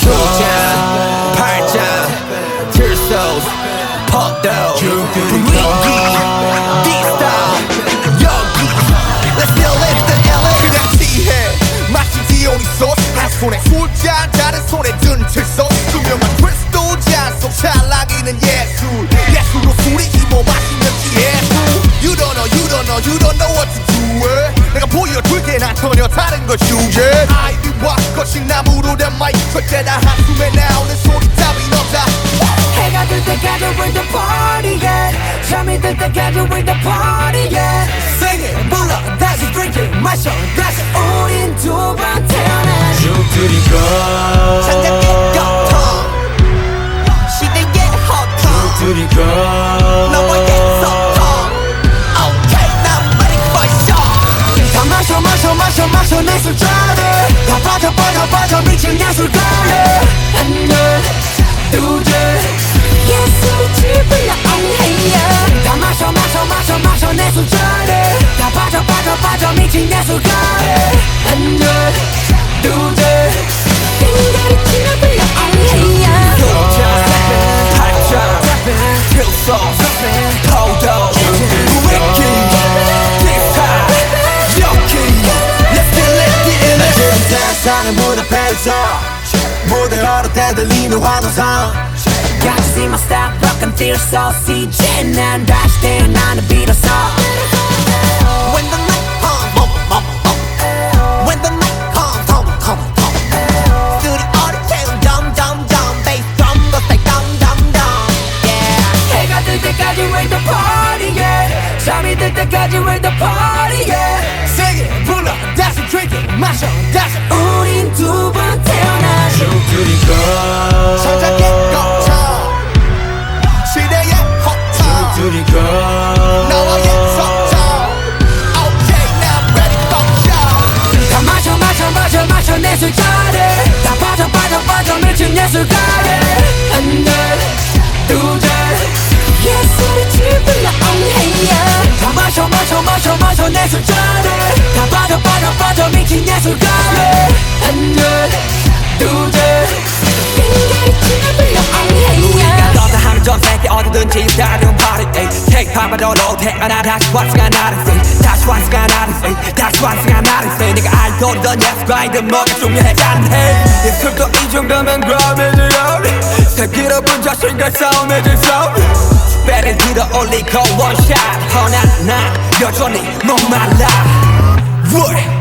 소자 팔자 칠소 퍽도 분위기 디스타 여기 Let's still live the LA 그냥 취해 마치 디오니소스 한 손에 마이크 때다 한숨에 나오는 소리 따윈 없다 해가 들 때까지 with the party yeah 잠이 들 때까지 with the party yeah Sing it 불러 다시 drink it 마셔 다시 우린 두 번 태어나 장작의 거통 시대의 허통 너와의 소통 Okay now I'm ready for show 다 마셔 마셔 마셔 마셔 내 술자리 다 빠져 빠져 빠져 맞춰 내 술자를 다 빠져 빠져 빠져 미친 예술가를 한열 두들. 빙다리 치러 불러 알리야. 팔자 필소 코도 위키 딥하 여기 Let's get let it in 지금 세상의 무대 펜서 무대 걸을 때 들리는 환호성. Got to see my style, rock and feel so CJ 난 다시 태어나는 비로소 When the night comes bum bum bum When the night comes come come come 스튜디오를 채운 점점점 Bass drum go say dum dum dum Yeah 해가 뜰 때까지 with the party yeah 잠이 들 때까지 with the party yeah Sing it 불러 다시 drink it 마셔 술자리 다 빠져 빠져 빠져 미친 예술가래 전 세계 어디든지 다른 에이. Take time but all 태어나 다시 왔으가 나를 say 다시 왔으가 나를 say 다시 왔으가 나를 say 내가 알던 예술가이든 뭐가 중요하지 해 예술도 이 정도면 그럼이지 새길 없은 자신과 싸움해질 싸움 배를 들어 올리고 원샷 허나 나 여전히 목말라 What?